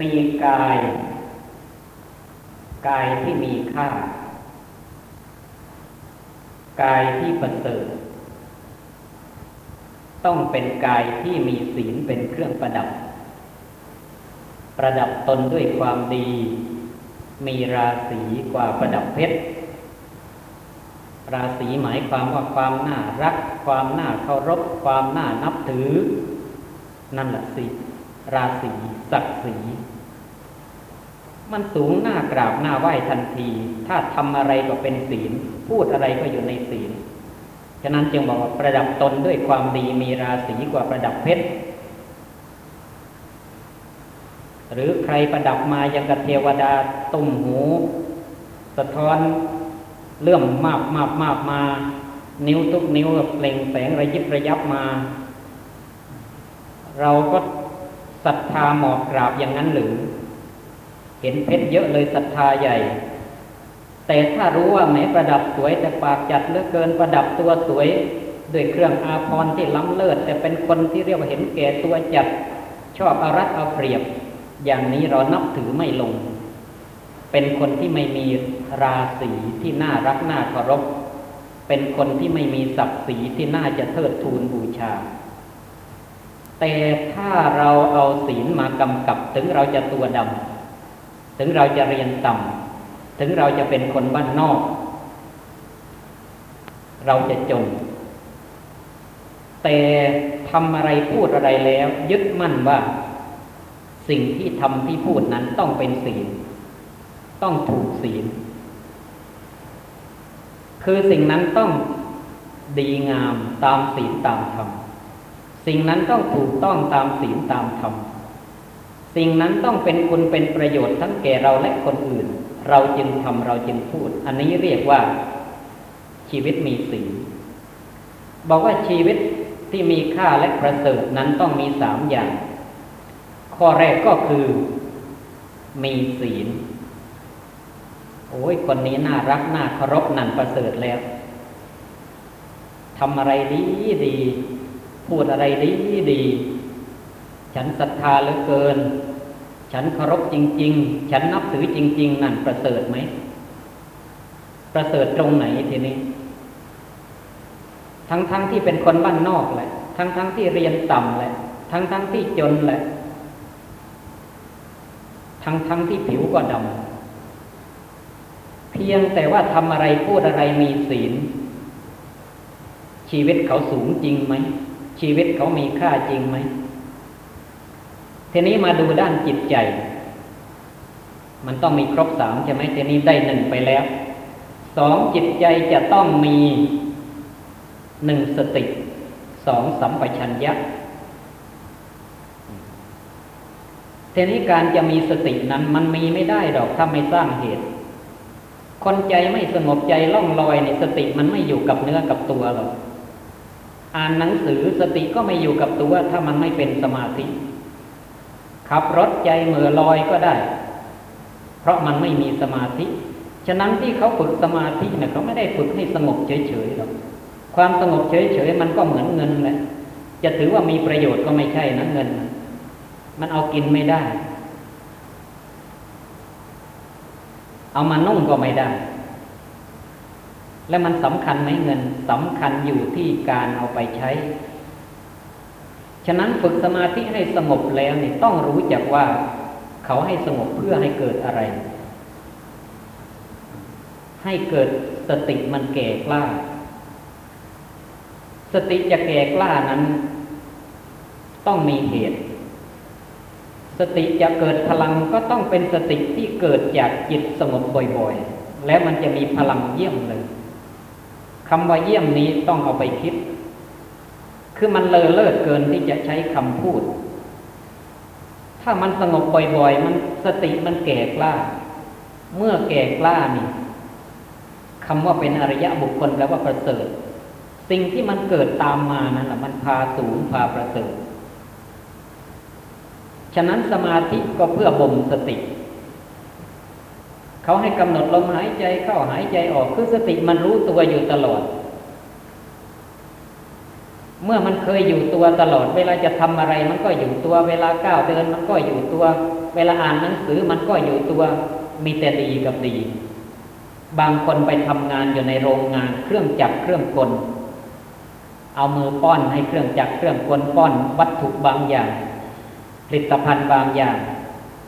มีกาย กายที่มีค่า กายที่ประเสริฐต้องเป็นกายที่มีศีลเป็นเครื่องประดับ ประดับตนด้วยความดี มีราศีกว่าประดับเพชร ราศีหมายความว่าความน่ารัก ความน่าเคารพ ความน่านับถือ นั่นแหละสิ ราศีศักดิ์ศรีมันสูงหน้ากราบหน้าไหว้ทันที ถ้าทำอะไรก็เป็นศีล พูดอะไรก็อยู่ในศีล ฉะนั้นจึงบอกว่าประดับตนด้วยความดีมีราศีกว่าประดับเพชร หรือใครประดับมายังกับเทวดาตุ้มหู สะท้อนเลื่อมมากมากมากมา นิ้วทุกนิ้วเปล่งแสงระยิบระยับมา เราก็ ศรัทธาหมอบกราบอย่างนั้นหรือ เห็นเพชรเยอะเลยศรัทธาใหญ่ แต่ถ้ารู้ว่าแม้ประดับสวยแต่ปากจัดเหลือเกินประดับตัวสวยด้วยเครื่องอาภรณ์ที่ล้ำเลิศ แต่เป็นคนที่เรียกว่าเห็นแก่ตัวจัดชอบอารัดเอาเปรียบ อย่างนี้เรานับถือไม่ลง เป็นคนที่ไม่มีราศีที่น่ารักน่าเคารพเป็นคนที่ไม่มีศักดิ์ศรีที่น่าจะเทิดทูนบูชา แต่ถ้าเราเอาศีลมากำกับถึงเราจะตัวดำถึงเราจะเรียนต่ำถึงเราจะเป็นคนบ้านนอก เราจะจน แต่ทำอะไรพูดอะไรแล้ว ยึดมั่นว่า สิ่งที่ทำที่พูดนั้นต้องเป็นศีล ต้องถูกศีล คือสิ่งนั้นต้องดีงามตามศีลตามธรรม สิ่งนั้นต้องถูกต้องตามศีลตามธรรม สิ่งนั้นต้องเป็นคุณเป็นประโยชน์ทั้งแก่เราและคนอื่น เราจึงทำเราจึงพูด อันนี้เรียกว่า ชีวิตมีศีลบอกว่าชีวิตที่มีค่าและประเสริฐนั้นต้องมีสามอย่าง ข้อแรกก็คือ มีศีล โอ้ยคนนี้น่ารักน่าเคารพนั่นประเสริฐแล้วทำอะไรดีดี พูดอะไรดีดี ฉันศรัทธาเหลือเกิน ฉันเคารพจริง ๆ ฉันนับถือจริง ๆ นั่นประเสริฐไหม ประเสริฐตรงไหนทีนี้ ทั้งๆทที่เป็นคนบ้านนอกแหละ ทั้งๆทที่เรียนต่ำแหละ ทั้งๆทที่จนแหละ ทั้งๆทที่ผิวก็ดำเพียงแต่ว่าทำอะไรพูดอะไรมีศีลชีวิตเขาสูงจริงไหม ชีวิตเขามีค่าจริงไหมทีนี้มาดูด้านจิตใจ มันต้องมีครบสามใช่ไหมทีนี้ได้หนึ่งไปแล้วสองจิตใจจะต้องมีหนึ่งสติสองสัมปชัญญะทีนี้การจะมีสตินั้นมันมีไม่ได้ดอกถ้าไม่สร้างเหตุ คนใจไม่สงบใจล่องลอยในสติมันไม่อยู่กับเนื้อกับตัวหรอก อ่านหนังสือสติก็ไม่อยู่กับตัวถ้ามันไม่เป็นสมาธิ ขับรถใจเหม่อลอยก็ได้ เพราะมันไม่มีสมาธิ ฉะนั้นที่เขาฝึกสมาธิเนี่ยเขาไม่ได้ฝึกให้สงบเฉยๆหรอกความสงบเฉยๆมันก็เหมือนเงินแหละจะถือว่ามีประโยชน์ก็ไม่ใช่นะเงิน มันเอากินไม่ได้ เอามานุ่งก็ไม่ได้ และมันสำคัญไหมเงินสำคัญอยู่ที่การเอาไปใช้ ฉะนั้นฝึกสมาธิให้สงบแล้วเนี่ยต้องรู้จักว่าเขาให้สงบเพื่อให้เกิดอะไร ให้เกิดสติมันแก่กล้า สติจะแก่กล้านั้น ต้องมีเหตุ สติจะเกิดพลังก็ต้องเป็นสติที่เกิดจากจิตสงบบ่อยๆ แล้วมันจะมีพลังเยี่ยมเลย คำว่าเยี่ยมนี้ต้องเอาไปคิด คือมันเลอเลิศเกินที่จะใช้คำพูด ถ้ามันสงบบ่อยๆ มันสติมันแก่กล้า เมื่อแก่กล้านี่คำว่าเป็นอริยะบุคคลแปลว่าประเสริฐ สิ่งที่มันเกิดตามมานั่นแหละมันพาสูงพาประเสริฐ ฉะนั้นสมาธิก็เพื่อบ่มสติ เขาให้กำหนดลมหายใจเข้าหายใจออกคือสติมันรู้ตัวอยู่ตลอด เมื่อมันเคยอยู่ตัวตลอด เวลาจะทำอะไรมันก็อยู่ตัว เวลาก้าวเดินมันก็อยู่ตัว เวลาอ่านหนังสือมันก็อยู่ตัว มีแต่ดีกับดี บางคนไปทำงานอยู่ในโรงงานเครื่องจักรเครื่องกล เอามือป้อนให้เครื่องจักรเครื่องกลป้อนวัตถุบางอย่าง ผลิตภัณฑ์บางอย่าง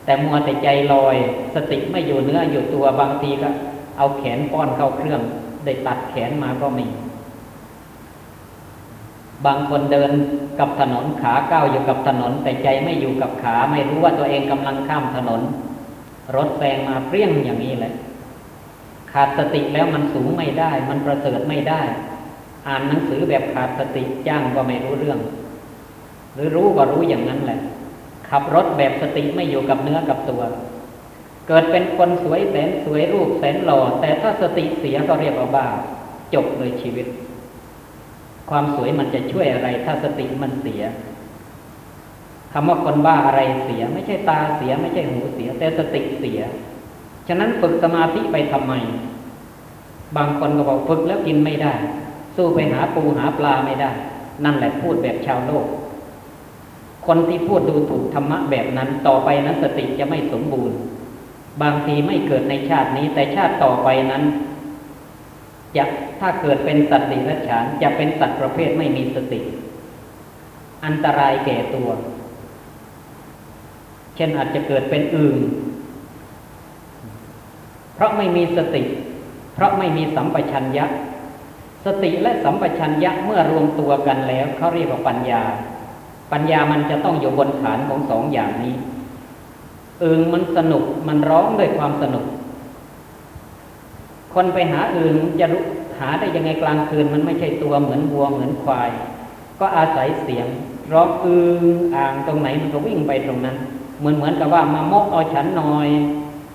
แต่มัวแต่ใจลอย สติไม่อยู่เนื้ออยู่ตัวบางทีก็ เอาแขนป้อนเข้าเครื่อง ได้ตัดแขนมาก็มีบางคนเดินกับถนนขาก้าวอยู่กับถนน แต่ใจไม่อยู่กับขาไม่รู้ว่าตัวเองกำลังข้ามถนน รถแซงมาเปรี้ยงอย่างนี้แหละขาดสติแล้วมันสูงไม่ได้ มันประเสริฐไม่ได้ อ่านหนังสือแบบขาดสติจ้างก็ไม่รู้เรื่อง หรือรู้ก็รู้อย่างนั้นแหละ ขับรถแบบสติไม่อยู่กับเนื้อกับตัว เกิดเป็นคนสวยแสนสวยรูปแสนหล่อ แต่ถ้าสติเสียก็เรียกว่าบ้าจบเลยชีวิต ความสวยมันจะช่วยอะไร ถ้าสติมันเสียคำว่าคนบ้าอะไรเสีย ไม่ใช่ตาเสีย ไม่ใช่หูเสีย แต่สติเสีย ฉะนั้นฝึกสมาธิไปทำไม บางคนก็บอกฝึกแล้วกินไม่ได้ สู้ไปหาปูหาปลาไม่ได้ นั่นแหละพูดแบบชาวโลก คนที่พูดดูถูกธรรมะแบบนั้นต่อไปนั้นสติจะไม่สมบูรณ์ บางทีไม่เกิดในชาตินี้ แต่ชาติต่อไปนั้นจะถ้าเกิดเป็นสัตว์ดิรัจฉานจะเป็นสัตว์ประเภทไม่มีสติ อันตรายแก่ตัว เช่นอาจจะเกิดเป็นอื่นเพราะไม่มีสติ เพราะไม่มีสัมปชัญญะ สติและสัมปชัญญะเมื่อรวมตัวกันแล้วเขาเรียกว่าปัญญา ปัญญามันจะต้องอยู่บนฐานของสองอย่างนี้ เอึงมันสนุกมันร้องด้วยความสนุก คนไปหาเอึงจะรู้หาได้ยังไงกลางคืน มันไม่ใช่ตัวเหมือนวัวเหมือนควาย ก็อาศัยเสียงร้องอึงอ่างตรงไหนมันก็วิ่งไปตรงนั้น เหมือนเหมือนกับว่ามามกเอาฉันหน่อย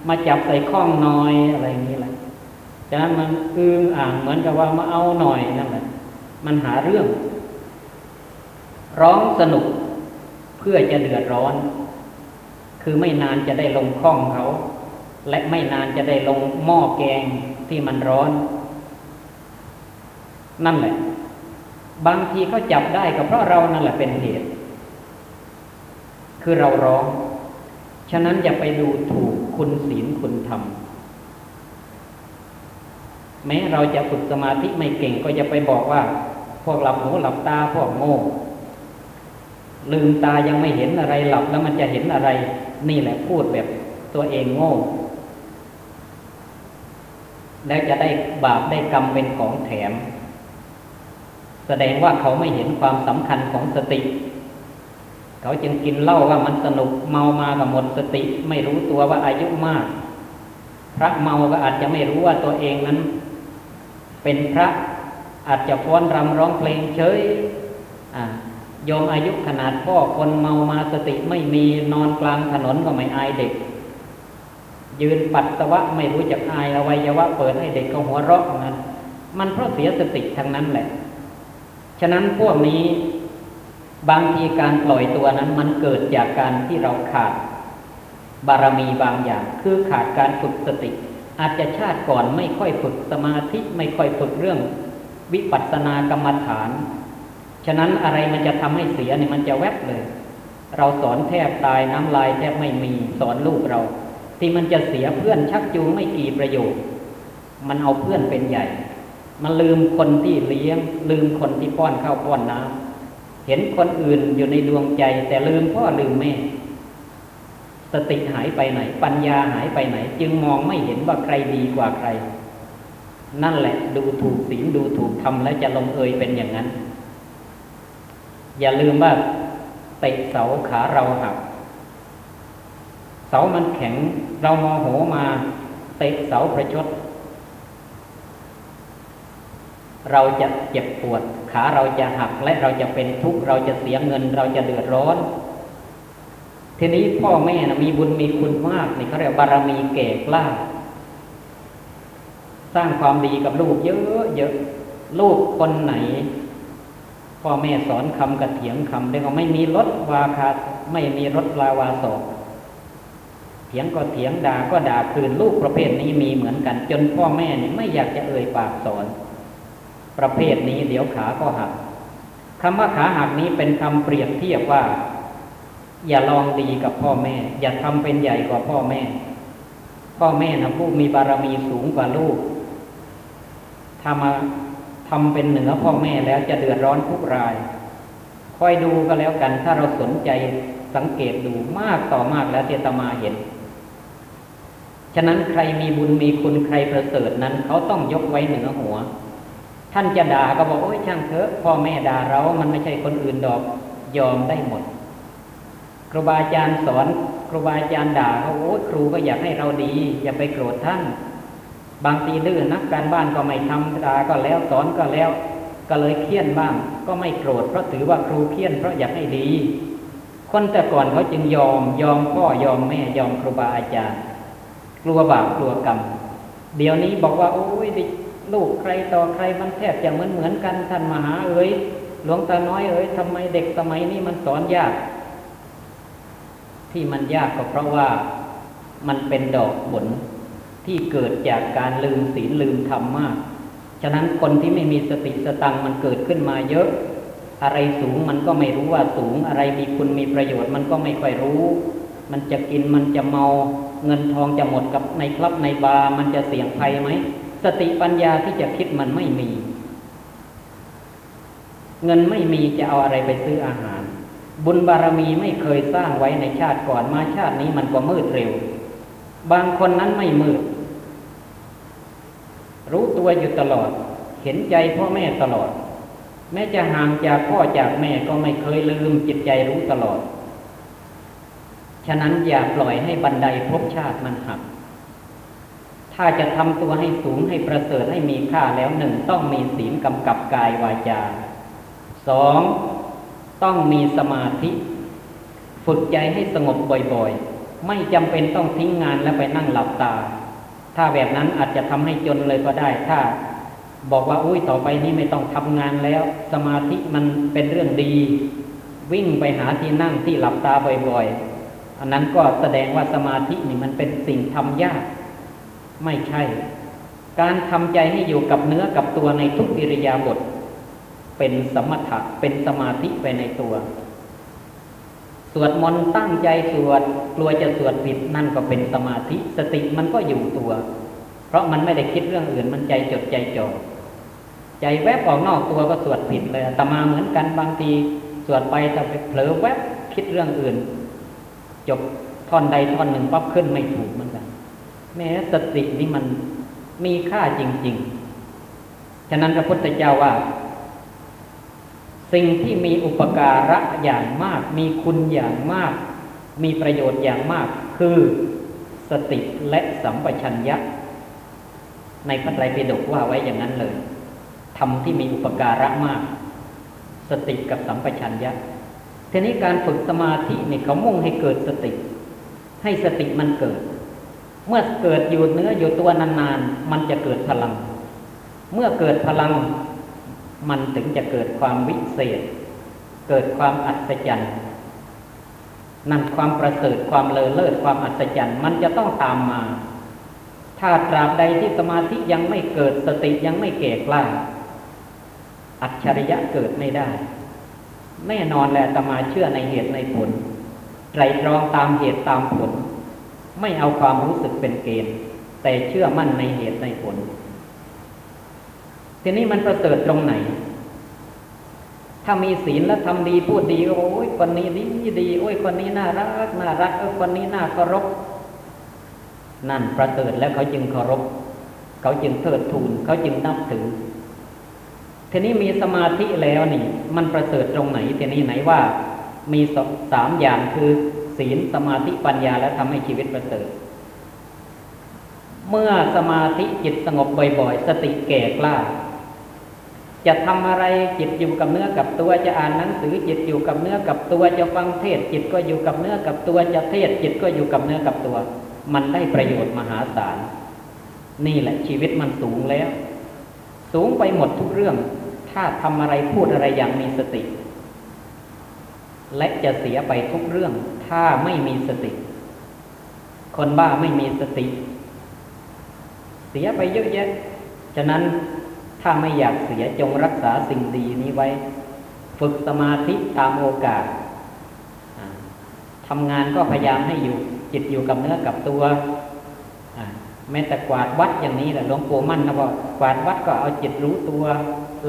มาจับใส่ข้องหน่อยอะไรอย่างนี้แหละฉะนั้นมันอึงอ่างเหมือนกับว่ามาเอาหน่อยนั่นแหละมันหาเรื่อง ร้องสนุกเพื่อจะเดือดร้อน คือไม่นานจะได้ลงข้องเขา และไม่นานจะได้ลงหม้อแกงที่มันร้อน นั่นแหละ บางทีเขาจับได้ก็เพราะเรานั่นแหละเป็นเหตุ คือเราร้อง ฉะนั้นอย่าไปดูถูกคุณศีลคุณธรรมแม้เราจะฝึกสมาธิไม่เก่งก็จะไปบอกว่า พวกหลับหูหลับตาพวกโง่ ลืมตายังไม่เห็นอะไรหลับแล้วมันจะเห็นอะไร นี่แหละพูดแบบตัวเองโง่ แล้วจะได้บาปได้กรรมเป็นของแถม แสดงว่าเขาไม่เห็นความสำคัญของสติ เขาจึงกินเหล้าว่ามันสนุกเมามากับหมดสติ ไม่รู้ตัวว่าอายุมาก พระเมาก็อาจจะไม่รู้ว่าตัวเองนั้น เป็นพระอาจจะฟ้อนรำร้องเพลงเฉยอ่า ยอมอายุขนาดพ่อคนเมามาสติไม่มีนอนกลางถนนก็ไม่อายเด็ก ยืนปัสสาวะไม่รู้จักอายอวัยวะเปิดให้เด็กเขาหัวเราะนั้นมันเพราะเสียสติทั้งนั้นแหละ ฉะนั้นพวกนี้บางทีการปล่อยตัวนั้นมันเกิดจากการที่เราขาด บารมีบางอย่าง คือขาดการฝึกสติ อาจจะชาติก่อนไม่ค่อยฝึกสมาธิไม่ค่อยฝึกเรื่อง วิปัสสนากรรมฐาน ฉะนั้นอะไรมันจะทำให้เสียเนี่ยมันจะแวบเลย เราสอนแทบตายน้ำลายแทบไม่มีสอนลูกเรา ที่มันจะเสียเพื่อนชักจูงไม่กี่ประโยชน์มันเอาเพื่อนเป็นใหญ่ มันลืมคนที่เลี้ยง ลืมคนที่ป้อนข้าวป้อนน้ำเห็นคนอื่นอยู่ในดวงใจ แต่ลืมพ่อลืมแม่ สติหายไปไหน ปัญญาหายไปไหน จึงมองไม่เห็นว่าใครดีกว่าใคร นั่นแหละดูถูกศีลดูถูกทำแล้วจะลงเอยเป็นอย่างนั้น อย่าลืมว่าเตะเสาขาเราหัก เสามันแข็งเรามองโหมาเตะเสาประชด เราจะเจ็บปวด ขาเราจะหักและเราจะเป็นทุกข์เราจะเสียเงิน เราจะเดือดร้อน ทีนี้พ่อแม่นะมีบุญมีคุณมากนี่เขาเรียกบารมีเก่กล้า สร้างความดีกับลูกเยอะเยอะลูกคนไหน พ่อแม่สอนคำกระเถียงคำเรียกว่าไม่มีรถวาคาไม่มีรถลาวาสอกเถียงก็เถียงด่าก็ด่าคืนลูกประเภทนี้มีเหมือนกัน จนพ่อแม่เนี่ยไม่อยากจะเอ่ยปากสอน ประเภทนี้เดี๋ยวขาก็หักคำว่าขาหักนี้เป็นคำเปรียบเทียบว่า อย่าลองดีกับพ่อแม่ อย่าทำเป็นใหญ่กว่าพ่อแม่ พ่อแม่นะผู้มีบารมีสูงกว่าลูกถ้ามา ทำเป็นเหนือพ่อแม่แล้วจะเดือดร้อนทุกราย คอยดูก็แล้วกัน ถ้าเราสนใจสังเกตดูมากต่อมากแล้วเจตมาเห็น ฉะนั้นใครมีบุญมีคุณใครประเสริฐนั้น เขาต้องยกไว้เหนือหัว ท่านจะด่าก็บอกโอ้ยช่างเถอะพ่อแม่ด่าเรา มันไม่ใช่คนอื่นดอกยอมได้หมด ครูบาอาจารย์สอน ครูบาอาจารย์ด่าเขาโอ้ยครูก็อยากให้เราดี อย่าไปโกรธท่าน บางทีดื้อนักการบ้านก็ไม่ทำด่าก็แล้วสอนก็แล้ว ก็เลยเคี่ยนบ้าง ก็ไม่โกรธเพราะถือว่าครูเคี่ยนเพราะอยากให้ดี คนแต่ก่อนเขาจึงยอมยอมพ่อยอมแม่ยอมครูบาอาจารย์ กลัวบาปกลัวกรรมเดี๋ยวนี้บอกว่าโอ้ยลูกใครต่อใครมันแทบจะเหมือนเหมือนกันท่านมหาเอ๋ยหลวงตาน้อยเอ๋ยทำไมเด็กสมัยนี้มันสอนยาก ที่มันยากก็เพราะว่ามันเป็นดอกผล ที่เกิดจากการลืมศีลลืมธรรมมาก ฉะนั้นคนที่ไม่มีสติสตังมันเกิดขึ้นมาเยอะ อะไรสูงมันก็ไม่รู้ว่าสูง อะไรมีคุณมีประโยชน์มันก็ไม่ค่อยรู้ มันจะกินมันจะเมา เงินทองจะหมดกับในคลับในบาร์มันจะเสี่ยงภัยไหม สติปัญญาที่จะคิดมันไม่มี เงินไม่มีจะเอาอะไรไปซื้ออาหาร บุญบารมีไม่เคยสร้างไว้ในชาติก่อนมาชาตินี้มันก็มืดเร็วบางคนนั้นไม่มืด รู้ตัวอยู่ตลอด เห็นใจพ่อแม่ตลอด แม้จะห่างจากพ่อจากแม่ก็ไม่เคยลืมจิตใจรู้ตลอด ฉะนั้นอย่าปล่อยให้บันไดภพชาติมันหัก ถ้าจะทำตัวให้สูงให้ประเสริฐให้มีค่าแล้วหนึ่งต้องมีศีลกำกับกายวาจาสองต้องมีสมาธิ ฝึกใจให้สงบบ่อยๆ ไม่จำเป็นต้องทิ้งงานแล้วไปนั่งหลับตา ถ้าแบบนั้นอาจจะทำให้จนเลยก็ได้ ถ้าบอกว่าอุ้ยต่อไปนี้ไม่ต้องทำงานแล้ว สมาธิมันเป็นเรื่องดี วิ่งไปหาที่นั่งที่หลับตาบ่อยๆ อันนั้นก็แสดงว่าสมาธินี่มันเป็นสิ่งทำยาก ไม่ใช่ การทำใจให้อยู่กับเนื้อกับตัวในทุกอิริยาบถเป็นสมถะเป็นสมาธิไปในตัว สวดมนต์ตั้งใจสวดกลัวจะสวดผิดนั่นก็เป็นสมาธิสติมันก็อยู่ตัว เพราะมันไม่ได้คิดเรื่องอื่นมันใจจดใจจ่อใจแวบออกนอกตัวก็สวดผิดเลยแตมาเหมือนกันบางทีสวดไปแต่ไปเผลอแวบคิดเรื่องอื่น จบท่อนใดท่อนหนึ่งปั๊บขึ้นไม่ถูกเหมือนกันแม้สตินี่มันมีค่าจริง ๆ ฉะนั้นพระพุทธเจ้าว่า สิ่งที่มีอุปการะอย่างมาก มีคุณอย่างมาก มีประโยชน์อย่างมาก คือสติและสัมปชัญญะ ในพระไตรปิฎกว่าไว้อย่างนั้นเลยทำที่มีอุปการะมาก สติกับสัมปชัญญะทีนี้การฝึกสมาธิเนี่ยเขามุ่งให้เกิดสติ ให้สติมันเกิด เมื่อเกิดอยู่เนื้ออยู่ตัวนานๆมันจะเกิดพลัง เมื่อเกิดพลัง มันถึงจะเกิดความวิเศษ เกิดความอัศจรรย์นั่นความประเสริฐความเลอเลิศความอัศจรรย์มันจะต้องตามมา ถ้าตราบใดที่สมาธิยังไม่เกิดสติยังไม่เก่กล้าอัจฉริยะเกิดไม่ได้ แน่นอนแหละตมาเชื่อในเหตุในผลไตรตรองตามเหตุตามผล ไม่เอาความรู้สึกเป็นเกณฑ์ แต่เชื่อมั่นในเหตุในผล ทีนี้มันประเสริฐตรงไหน ถ้ามีศีลแล้วทำดีพูดดีโอ้ยคนนี้ดีดีโอ้ยคนนี้น่ารักน่ารักเออคนนี้น่าเคารพนั่นประเสริฐแล้วเขาจึงเคารพ เขาจึงเทิดทูนเขาจึงนับถือทีนี้มีสมาธิแล้วนี่ มันประเสริฐตรงไหนทีนี้ไหนว่า มีสามอย่างคือศีลสมาธิปัญญาและทำให้ชีวิตประเสริฐ เมื่อสมาธิจิตสงบบ่อยๆ สติแก่กล้า จะทำอะไรจิตอยู่กับเนื้อกับตัวจะอ่านหนังสือจิตอยู่กับเนื้อกับตัวจะฟังเทศจิตก็อยู่กับเนื้อกับตัวจะเทศจิตก็อยู่กับเนื้อกับตัว มันได้ประโยชน์มหาศาลนี่แหละชีวิตมันสูงแล้ว สูงไปหมดทุกเรื่อง ถ้าทำอะไรพูดอะไรอย่างมีสติ และจะเสียไปทุกเรื่อง ถ้าไม่มีสติ คนบ้าไม่มีสติ เสียไปเยอะแยะฉะนั้น ถ้าไม่อยากเสียจงรักษาสิ่งดีนี้ไว้ ฝึกสมาธิตามโอกาสทำงานก็พยายามให้อยู่จิตอยู่กับเนื้อกับตัวแม้แต่กวาดวัดอย่างนี้แหละหลวงปู่มั่นนะบอกกวาดวัดก็เอาจิตรู้ตัว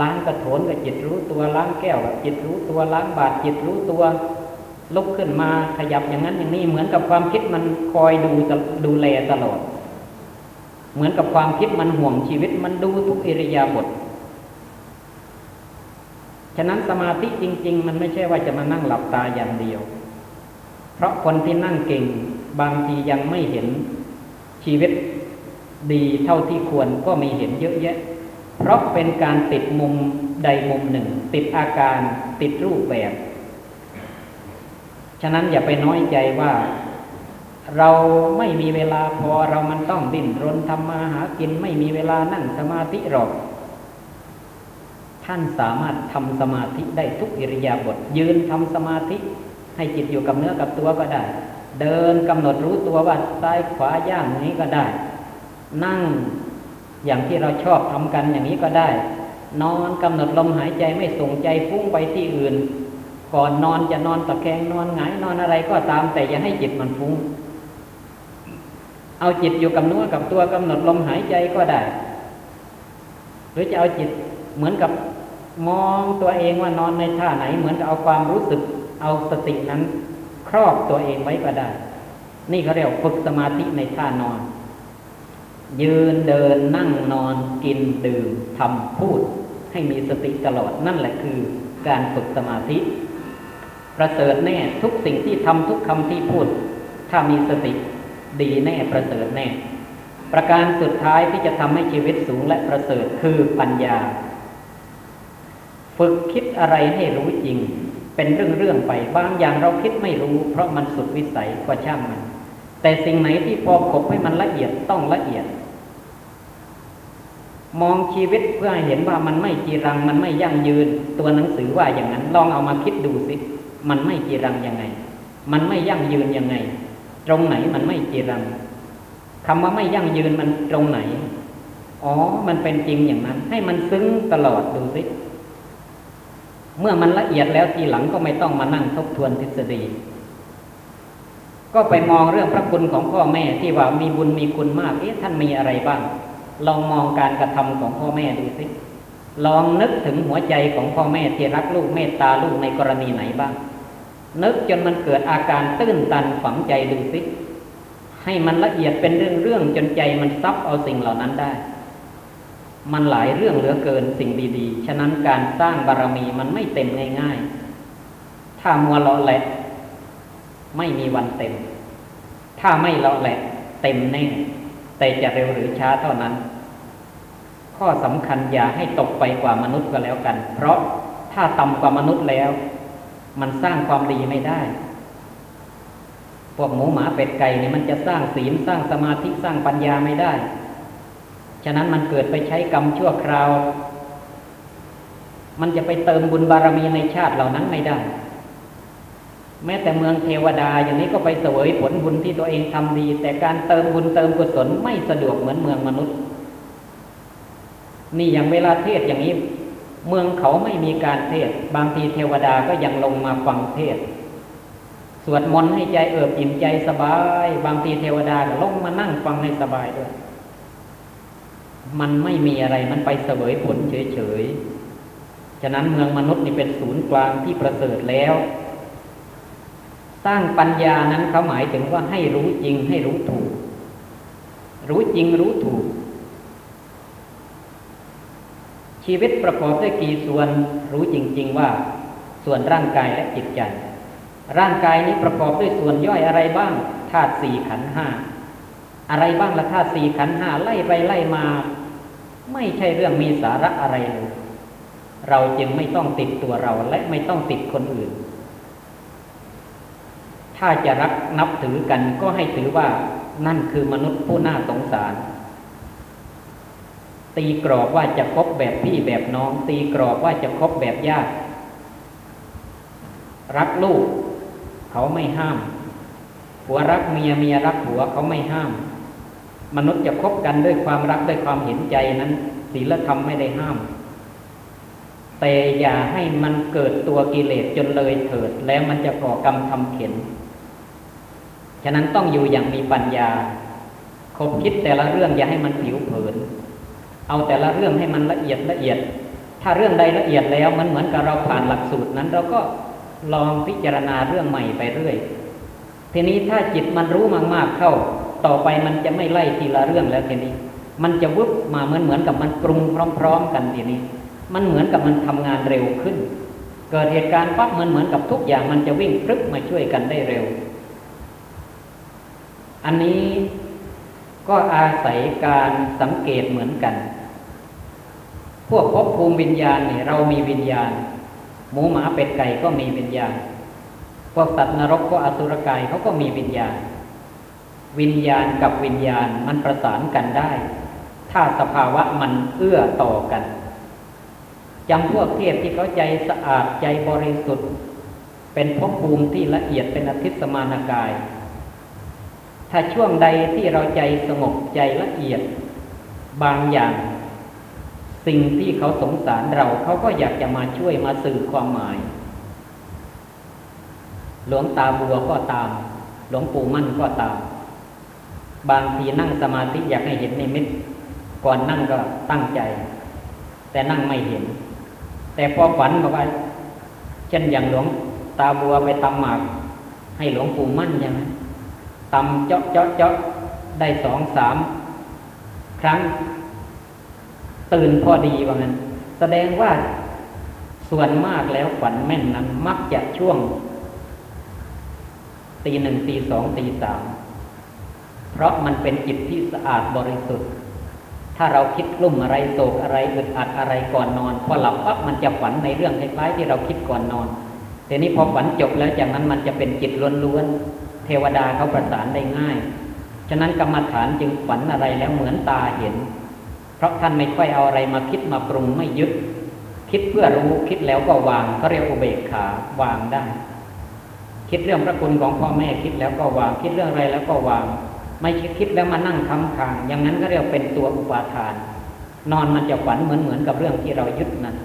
ล้างกระโถนก็จิตรู้ตัวล้างแก้วก็จิตรู้ตัวล้างบาตรจิตรู้ตัว ลุกขึ้นมาขยับอย่างนั้นอย่างนี้เหมือนกับความคิดมันคอยดูดูแลตลอด เหมือนกับความคิดมันห่วงชีวิตมันดูทุกอิริยาบถฉะนั้นสมาธิจริง ๆ มันไม่ใช่ว่าจะมานั่งหลับตาอย่างเดียว เพราะคนที่นั่งเก่งบางทียังไม่เห็นชีวิตดีเท่าที่ควรก็มีเห็นเยอะแยะ เพราะเป็นการติดมุมใดมุมหนึ่ง ติดอาการติดรูปแบบ ฉะนั้นอย่าไปน้อยใจว่า เราไม่มีเวลาพอเรามันต้องดิ้นรนทำมาหากินไม่มีเวลานั่งสมาธิหรอก ท่านสามารถทำสมาธิได้ทุกอิริยาบถยืนทำสมาธิ ให้จิตอยู่กับเนื้อกับตัวก็ได้ เดินกำหนดรู้ตัวว่าซ้ายขวาย่างนี้ก็ได้ นั่งอย่างที่เราชอบทำกันอย่างนี้ก็ได้ นอนกำหนดลมหายใจไม่ส่งใจฟุ้งไปที่อื่น ก่อนนอนจะนอนตะแคงนอนหงายนอนอะไรก็ตามแต่อย่าให้จิตมันฟุ้ง เอาจิตอยู่กับนัวกับตัวกำหนดลมหายใจก็ได้ หรือจะเอาจิตเหมือนกับมองตัวเองว่านอนในท่าไหน เหมือนกับเอาความรู้สึก เอาสตินั้น ครอบตัวเองไว้ก็ได้ นี่เขาเรียกฝึกสมาธิในท่านอน ยืนเดินนั่งนอนกินดื่มทำพูด ให้มีสติตลอดนั่นแหละคือ การฝึกสมาธิ ประเสริฐแน่ทุกสิ่งที่ทำทุกคำที่พูด ถ้ามีสติ ดีแน่ประเสริฐแน่ ประการสุดท้ายที่จะทำให้ชีวิตสูงและประเสริฐคือปัญญา ฝึกคิดอะไรให้รู้จริง เป็นเรื่องๆไปบางอย่างเราคิดไม่รู้ เพราะมันสุดวิสัยก็ช่างมัน แต่สิ่งไหนที่พอขบให้มันละเอียดต้องละเอียด มองชีวิตเพื่อให้เห็นว่ามันไม่จีรังมันไม่ยั่งยืน ตัวหนังสือว่าอย่างนั้นลองเอามาคิดดูสิมันไม่จีรังยังไง มันไม่ยั่งยืนยังไง ตรงไหนมันไม่จีรังคำว่าไม่ยั่งยืนมันตรงไหน อ๋อ มันเป็นจริงอย่างนั้น ให้มันซึ้งตลอดดูสิเมื่อมันละเอียดแล้วทีหลังก็ไม่ต้องมานั่งทบทวนทฤษฎี ก็ไปมองเรื่องพระคุณของพ่อแม่ที่ว่ามีบุญมีคุณมาก เอ๊ะท่านมีอะไรบ้าง ลองมองการกระทำของพ่อแม่ดูสิ ลองนึกถึงหัวใจของพ่อแม่ที่รักลูกเมตตาลูกในกรณีไหนบ้าง นึกจนมันเกิดอาการตื้นตันฝังใจดูสิให้มันละเอียดเป็นเรื่องๆจนใจมันซับเอาสิ่งเหล่านั้นได้ มันหลายเรื่องเหลือเกินสิ่งดีๆ ฉะนั้นการสร้างบารมีมันไม่เต็มง่าย ๆ ถ้ามัวเลาะแหละ ไม่มีวันเต็ม ถ้าไม่เลาะแหละ เต็มแน่ แต่จะเร็วหรือช้าเท่านั้น ข้อสำคัญอย่าให้ตกไปกว่ามนุษย์ก็แล้วกัน เพราะถ้าต่ำกว่ามนุษย์แล้ว มันสร้างความดีไม่ได้ พวกหมูหมาเป็ดไก่เนี่ยมันจะสร้างศีลสร้างสมาธิสร้างปัญญาไม่ได้ ฉะนั้นมันเกิดไปใช้กรรมชั่วคราว มันจะไปเติมบุญบารมีในชาติเหล่านั้นไม่ได้ แม้แต่เมืองเทวดาอย่างนี้ก็ไปเสวยผลบุญที่ตัวเองทำดี แต่การเติมบุญเติมกุศลไม่สะดวกเหมือนเมืองมนุษย์ นี่อย่างเวลาเทศอย่างนี้ เมืองเขาไม่มีการเทศ บางทีเทวดาก็ยังลงมาฟังเทศ สวดมนต์ให้ใจเอิบอิ่มใจสบาย บางทีเทวดาก็ลงมานั่งฟังให้สบายด้วย มันไม่มีอะไรมันไปเสวยผลเฉยๆ ฉะนั้นเมืองมนุษย์นี่เป็นศูนย์กลางที่ประเสริฐแล้ว สร้างปัญญานั้นเขาหมายถึงว่าให้รู้จริงให้รู้ถูก รู้จริงรู้ถูก ชีวิตประกอบด้วยกี่ส่วนรู้จริง ๆ ว่า ส่วนร่างกายและจิตใจ ร่างกายนี้ประกอบด้วยส่วนย่อยอะไรบ้างธาตุสี่ขันห้าอะไรบ้างละธาตุสี่ขันห้าไล่ไปไล่มา ไม่ใช่เรื่องมีสาระอะไรเลยเราจึงไม่ต้องติดตัวเราและไม่ต้องติดคนอื่น ถ้าจะรักนับถือกันก็ให้ถือว่านั่นคือมนุษย์ผู้น่าสงสาร ตีกรอบว่าจะคบแบบพี่แบบน้อง ตีกรอบว่าจะคบแบบญาติรักลูก เขาไม่ห้ามผัวรักเมียเมียรักผัวเขาไม่ห้าม มนุษย์จะคบกันด้วยความรักด้วยความเห็นใจนั้นศีลธรรมไม่ได้ห้าม แต่อย่าให้มันเกิดตัวกิเลสจนเลยเถิด แล้วมันจะก่อกรรมทำเข็นฉะนั้นต้องอยู่อย่างมีปัญญาคบคิดแต่ละเรื่องอย่าให้มันผิวเผิน เอาแต่ละเรื่องให้มันละเอียดละเอียด ถ้าเรื่องใดละเอียดแล้วมันเหมือนกับเราผ่านหลักสูตรนั้น เราก็ลองพิจารณาเรื่องใหม่ไปเรื่อย ทีนี้ถ้าจิตมันรู้มากๆเข้า ต่อไปมันจะไม่ไล่ทีละเรื่องแล้วทีนี้ มันจะวุบมาเหมือนเหมือนกับมันปรุงพร้อม ๆ กันทีนี้ มันเหมือนกับมันทำงานเร็วขึ้น เกิดเหตุการณ์ปั๊บมันเหมือนกับทุกอย่างมันจะวิ่งพลึกมาช่วยกันได้เร็ว อันนี้ก็อาศัยการสังเกตเหมือนกัน พวกภพภูมิวิญญาณเนี่ยเรามีวิญญาณ หมูหมาเป็ดไก่ก็มีวิญญาณ พวกสัตว์นรกก็อสุรกายเขาก็มีวิญญาณ วิญญาณกับวิญญาณมันประสานกันได้ ถ้าสภาวะมันเอื้อต่อกันจำพวกเทพที่เขาใจสะอาดใจบริสุทธิ์ เป็นภพภูมิที่ละเอียดเป็นอธิสมานากาย ถ้าช่วงใดที่เราใจสงบใจละเอียด บางอย่าง สิ่งที่เขาสงสารเราเขาก็อยากจะมาช่วยมาสื่อความหมาย หลวงตาบัวก็ตาม หลวงปู่มั่นก็ตาม บางทีนั่งสมาธิอยากให้เห็นนิมิตก่อนนั่งก็ตั้งใจ แต่นั่งไม่เห็น แต่พอฝันบอกว่าเช่นอย่างหลวงตาบัวไปตำหมากให้หลวงปู่มั่นยังไงตำเจาะเจาะเจาะได้สองสามครั้ง ตื่นพอดีว่างั้น แสดงว่าส่วนมากแล้วฝันแม่นนั้น มักจะช่วงตีหนึ่งตีสองตีสามเพราะมันเป็นจิตที่สะอาดบริสุทธิ์ ถ้าเราคิดกลุ่มอะไรโศกอะไรอึดอัดอะไรก่อนนอน พอหลับปั๊บมันจะฝันในเรื่องคล้ายๆที่เราคิดก่อนนอนทีนี้พอฝันจบแล้วจากนั้นมันจะเป็นจิตล้วนๆเทวดาเขาประสานได้ง่าย ฉะนั้นกรรมฐานจึงฝันอะไรแล้วเหมือนตาเห็น เพราะท่านไม่ค่อยเอาอะไรมาคิดมาปรุงไม่ยึด คิดเพื่อรู้คิดแล้วก็วางเขาเรียกอุเบกขาวางได้ คิดเรื่องพระคุณของพ่อแม่คิดแล้วก็วาง คิดเรื่องอะไรแล้วก็วาง ไม่คิดคิดแล้วมานั่งคำคาง อย่างนั้นก็เรียกเป็นตัวอุปาทาน นอนมันจะฝันเหมือนเหมือนกับเรื่องที่เรายึดนั้น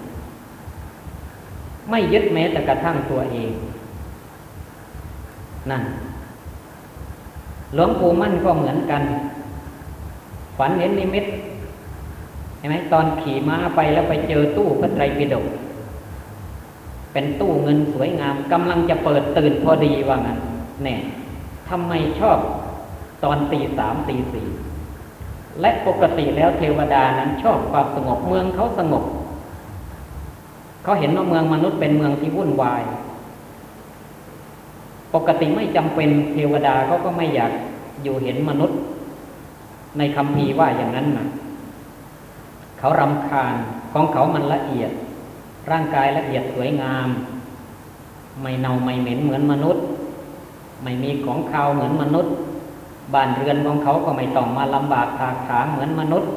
ไม่ยึดแม้แต่กระทั่งตัวเอง นั่นหลวงปู่มั่นก็เหมือนกัน ฝันเห็นนิมิต ห็นไหมตอนขี่ม้าไปแล้วไปเจอตู้พระไตรปิฎกเป็นตู้เงินสวยงามกำลังจะเปิดตื่นพอดีว่างั้นแน่ทำไมชอบตอนตีสามตีสี่และปกติแล้วเทวดานั้นชอบความสงบเมืองเขาสงบเขาเห็นว่าเมืองมนุษย์เป็นเมืองที่วุ่นวาย ปกติไม่จำเป็นเทวดาเขาก็ไม่อยากอยู่เห็นมนุษย์ ในคำพีว่าอย่างนั้นนะ เขารำคาญของเขามันละเอียด ร่างกายละเอียดสวยงาม ไม่เน่าไม่เหม็นเหมือนมนุษย์ ไม่มีของคาวเหมือนมนุษย์บ้านเรือนของเขาก็ไม่ต้องมาลำบากทากถางเหมือนมนุษย์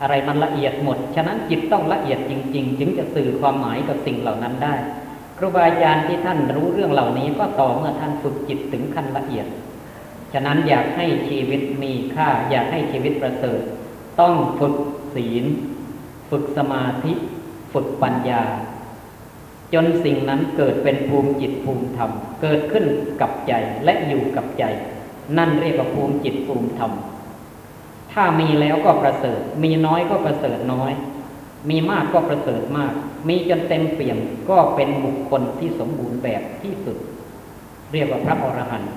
อะไรมันละเอียดหมด ฉะนั้นจิตต้องละเอียดจริง ๆ จึงจะสื่อความหมายกับสิ่งเหล่านั้นได้ครูบาอาจารย์ที่ท่านรู้เรื่องเหล่านี้ก็ต่อเมื่อท่านฝึกจิตถึงขั้นละเอียด ฉะนั้นอยากให้ชีวิตมีค่า อยากให้ชีวิตประเสริฐ ต้องฝึกศีล ฝึกสมาธิ ฝึกปัญญา จนสิ่งนั้นเกิดเป็นภูมิจิตภูมิธรรม เกิดขึ้นกับใจและอยู่กับใจ นั่นเรียกว่าภูมิจิตภูมิธรรม ถ้ามีแล้วก็ประเสริฐ มีน้อยก็ประเสริฐน้อย มีมากก็ประเสริฐมาก มีจนเต็มเปี่ยมก็เป็นบุคคลที่สมบูรณ์แบบที่สุด เรียกว่าพระอรหันต์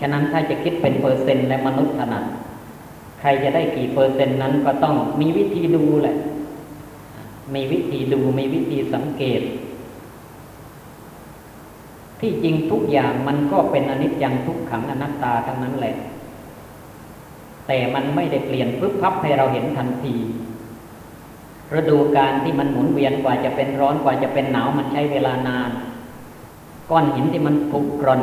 ฉะนั้นถ้าจะคิดเป็นเปอร์เซ็นต์และมนุษย์ถนัด ใครจะได้กี่เปอร์เซ็นต์นั้นก็ต้องมีวิธีดูแหละ มีวิธีดู มีวิธีสังเกต ที่จริงทุกอย่างมันก็เป็นอนิจจังทุกขังอนัตตาทั้งนั้นแหละ แต่มันไม่ได้เปลี่ยนปึ๊บพับให้เราเห็นทันทีฤดูการที่มันหมุนเวียนกว่าจะเป็นร้อนกว่าจะเป็นหนาวมันใช้เวลานาน ก้อนหินที่มันผุกร่อน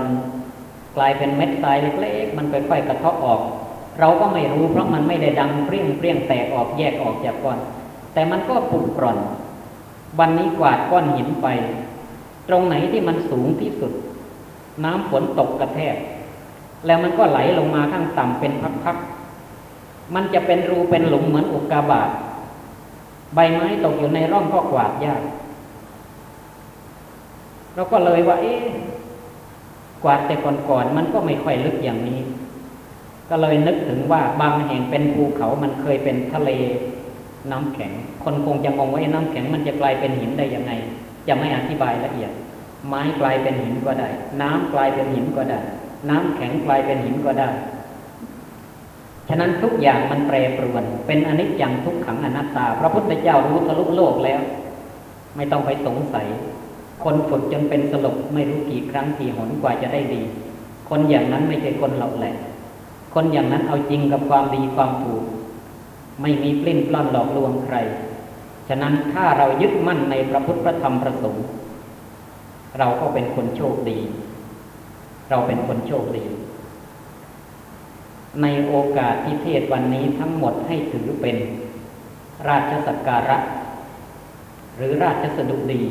กลายเป็นเม็ดทรายเล็กๆมันค่อยๆกระเทาะออก เราก็ไม่รู้เพราะมันไม่ได้ดังเปรี้ยงเปรี้ยงแตกออกแยกออกจากก้อน แต่มันก็ผุกร่อน วันนี้กวาดก้อนหินไป ตรงไหนที่มันสูงที่สุด น้ำฝนตกกระแทก แล้วมันก็ไหลลงมาข้างต่ำเป็นพักๆ มันจะเป็นรูเป็นหลุมเหมือนอุกกาบาตใบไม้ตกอยู่ในร่องก็กวาดยากเราก็เลยว่า เอ๊ะกวาดแต่ก่อนๆมันก็ไม่ค่อยลึกอย่างนี้ ก็เลยนึกถึงว่าบางแห่งเป็นภูเขามันเคยเป็นทะเลน้ำแข็ง คนคงจะงงว่าน้ำแข็งมันจะกลายเป็นหินได้ยังไง จะไม่อธิบายละเอียด ไม้กลายเป็นหินก็ได้ น้ำกลายเป็นหินก็ได้ น้ำแข็งกลายเป็นหินก็ได้ ฉะนั้นทุกอย่างมันแปรปรวน เป็นอนิจจังทุกขังอนัตตา พระพุทธเจ้ารู้ทะลุโลกแล้ว ไม่ต้องไปสงสัย คนฝึกจนเป็นสลบไม่รู้กี่ครั้งกี่หนกว่าจะได้ดี คนอย่างนั้นไม่ใช่คนหลอกแหละ คนอย่างนั้นเอาจริงกับความดีความถูก ไม่มีปลิ้นปล้อนหลอกลวงใคร ฉะนั้นถ้าเรายึดมั่นในพระพุทธพระธรรมพระสงฆ์เราก็เป็นคนโชคดี เราเป็นคนโชคดี ในโอกาสที่เทศวันนี้ทั้งหมดให้ถือเป็น ราชสักการะ หรือราชสดุดี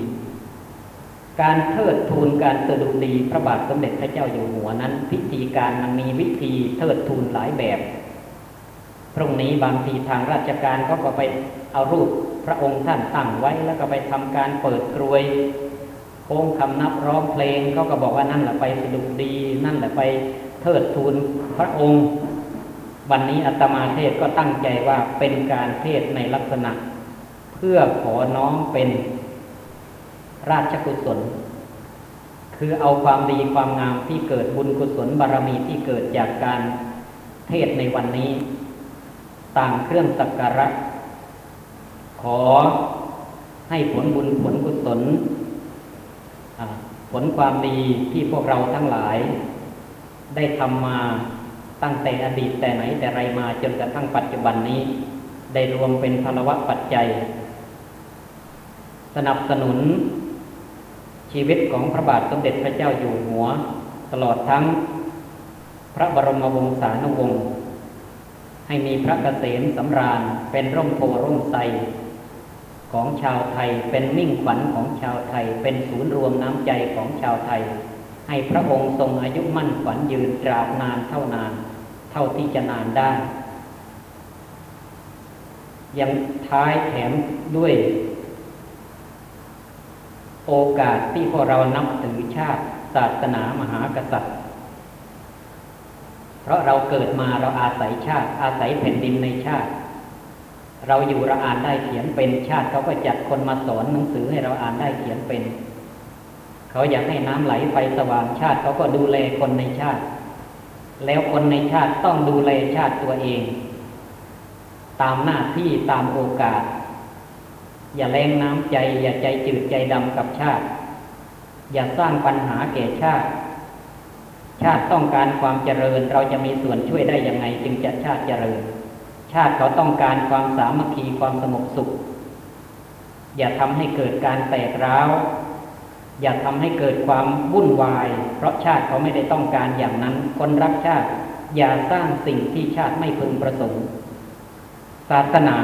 การเทิดทูนการสดุดีพระบาทสมเด็จพระเจ้าอยู่หัวนั้น พิธีการมันมีวิธีเทิดทูนหลายแบบพรุ่งนี้บางทีทางราชการเขาก็ไปเอารูปพระองค์ท่านตั้งไว้แล้วก็ไปทำการเปิดกรวยโค้งคำนับร้องเพลงเขาก็บอกว่านั่นแหละไปสดุดี นั่นแหละไปเทิดทูนพระองค์ วันนี้อาตมาเทศก็ตั้งใจว่าเป็นการเทศในลักษณะ เพื่อขอน้องเป็น ราชกุศล คือเอาความดีความงามที่เกิดบุญกุศลบารรมีที่เกิดจากการเทศในวันนี้ ต่างเครื่องสักการะ ขอให้ผลบุญผลกุศลผลความดีที่พวกเราทั้งหลาย ได้ทำมาตั้งแต่อดีตแต่ไหนแต่ไรมาจนกระทั่งปัจจุบันนี้ ได้รวมเป็นพลวัตปัจจัย สนับสนุน ชีวิตของพระบาทสมเด็จพระเจ้าอยู่หัว ตลอดทั้งพระบรมวงศานุวงศ์ให้มีพระเกษมสำราญเป็นร่มโพร่มไทรของชาวไทยเป็นมิ่งขวัญของชาวไทย เป็นศูนย์รวมน้ำใจของชาวไทย ให้พระองค์ทรงอายุมั่นขวัญยืนตราบนานเท่านาน เท่าที่จะนานได้ ยังท้ายแถมด้วย โอกาสที่พวกเรานับถือชาติศาสนามหากษัตริย์ เพราะเราเกิดมาเราอาศัยชาติ อาศัยแผ่นดินในชาติ เราอยู่เราอ่านได้เขียนเป็นชาติเขาก็จัดคนมาสอนหนังสือให้เราอ่านได้เขียนเป็น เขาอยากให้น้ำไหลไฟสว่างชาติเขาก็ดูแลคนในชาติ แล้วคนในชาติต้องดูแลชาติตัวเอง ตามหน้าที่ตามโอกาส อย่าแรงน้ำใจ อย่าใจจืดใจดำกับชาติ อย่าสร้างปัญหาแก่ชาติ ชาติต้องการความเจริญเราจะมีส่วนช่วยได้ยังไง จึงจะชาติเจริญ ชาติเขาต้องการความสามัคคีความสงบสุข อย่าทำให้เกิดการแตกร้าว อย่าทำให้เกิดความวุ่นวาย เพราะชาติเขาไม่ได้ต้องการอย่างนั้น คนรักชาติ อย่าสร้างสิ่งที่ชาติไม่พึงประสงค์ ศาสนา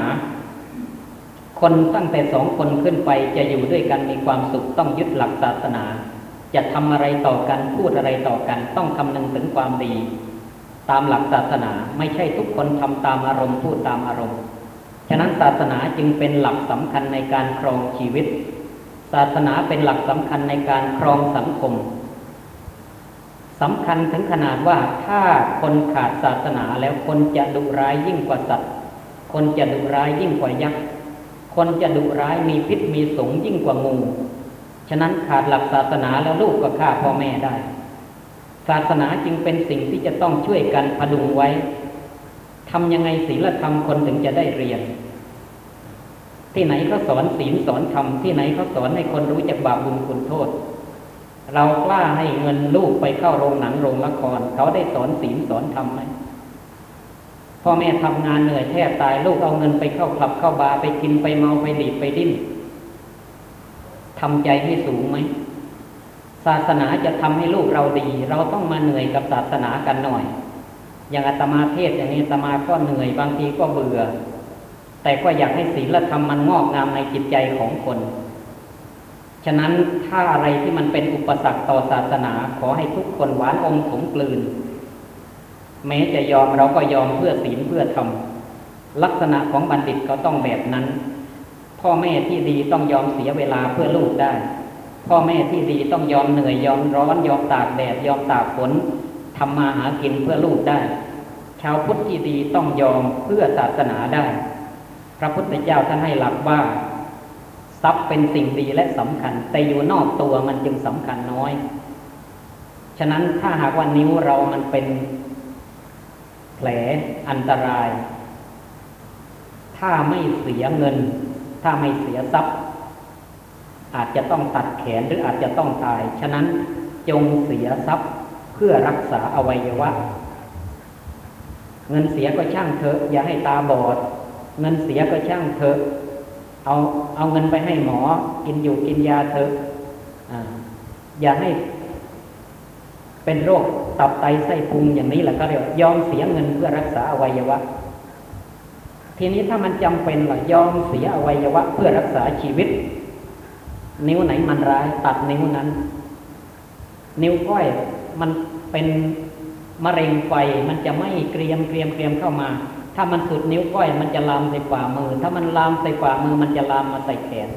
คนตั้งแต่สองคนขึ้นไปจะอยู่ด้วยกันมีความสุขต้องยึดหลักศาสนา จะทำอะไรต่อกันพูดอะไรต่อกัน ต้องคำนึงถึงความดี ตามหลักศาสนาไม่ใช่ทุกคนทำตามอารมณ์พูดตามอารมณ์ ฉะนั้นศาสนาจึงเป็นหลักสำคัญในการครองชีวิต ศาสนาเป็นหลักสำคัญในการครองสังคมสำคัญถึงขนาดว่าถ้าคนขาดศาสนาแล้วคนจะดุร้ายยิ่งกว่าสัตว์ คนจะดุร้ายยิ่งกว่ายักษ์ คนจะดุร้ายมีพิษมีสงยิ่งกว่างู ฉะนั้นขาดหลักศาสนาแล้วลูกก็ฆ่าพ่อแม่ได้ ศาสนาจึงเป็นสิ่งที่จะต้องช่วยกันพดุงไว้ทำยังไงศีลธรรมคนถึงจะได้เรียน ที่ไหนเขาสอนศีลสอนธรรมที่ไหนเขาสอนให้คนรู้จักบาปบุญคุณโทษ เรากล้าให้เงินลูกไปเข้าโรงหนังโรงละคร เขาได้สอนศีลสอนธรรมไหม พ่อแม่ทำงานเหนื่อยแทบตายลูกเอาเงินไปเข้าคลับเข้าบาร์ไปกินไปเมาไปดีไปดิ้นทำใจให้สูงไหมศาสนาจะทำให้ลูกเราดี เราต้องมาเหนื่อยกับศาสนากันหน่อย อย่างอาตมาเทศอย่างนี้อาตมาก็เหนื่อยบางทีก็เบื่อ แต่ก็อยากให้ศีลธรรมมันงอกงามในจิตใจของคน ฉะนั้นถ้าอะไรที่มันเป็นอุปสรรคต่อศาสนา ขอให้ทุกคนหวานอมขมกลืน แม้จะยอมเราก็ยอมเพื่อศีลเพื่อธรรมลักษณะของบัณฑิตเขาต้องแบบนั้น พ่อแม่ที่ดีต้องยอมเสียเวลาเพื่อลูกได้ พ่อแม่ที่ดีต้องยอมเหนื่อยยอมร้อนยอมตากแดดยอมตากฝนทำมาหากินเพื่อลูกได้ ชาวพุทธที่ดีต้องยอมเพื่อศาสนาได้ พระพุทธเจ้าท่านให้หลักว่าทรัพย์เป็นสิ่งดีและสำคัญ แต่อยู่นอกตัวมันจึงสำคัญน้อย ฉะนั้นถ้าหากว่านิ้วเรามันเป็น แผลอันตราย ถ้าไม่เสียเงิน ถ้าไม่เสียทรัพย์ อาจจะต้องตัดแขนหรืออาจจะต้องตาย ฉะนั้นจงเสียทรัพย์เพื่อรักษาอวัยวะ เงินเสียก็ช่างเถอะ อย่าให้ตาบอด เงินเสียก็ช่างเถอะ เอาเอาเงินไปให้หมอ กินอยู่กินยาเถอะออย่าให้ เป็นโรคตับไตไส้พุงอย่างนี้แหละก็เรียกยอมเสียเงินเพื่อรักษาอวัยวะ ทีนี้ถ้ามันจำเป็นล่ะยอมเสียอวัยวะ เพื่อรักษาชีวิต นิ้วไหนมันร้ายตัดนิ้วนั้น นิ้วก้อยมันเป็นมะเร็งไฟมันจะไม่เกรียมเกรียมเกรียมเข้ามา ถ้ามันสุดนิ้วก้อยมันจะลามใส่ฝ่ามือ ถ้ามันลามใส่ฝ่ามือมันจะลามมาใส่แขน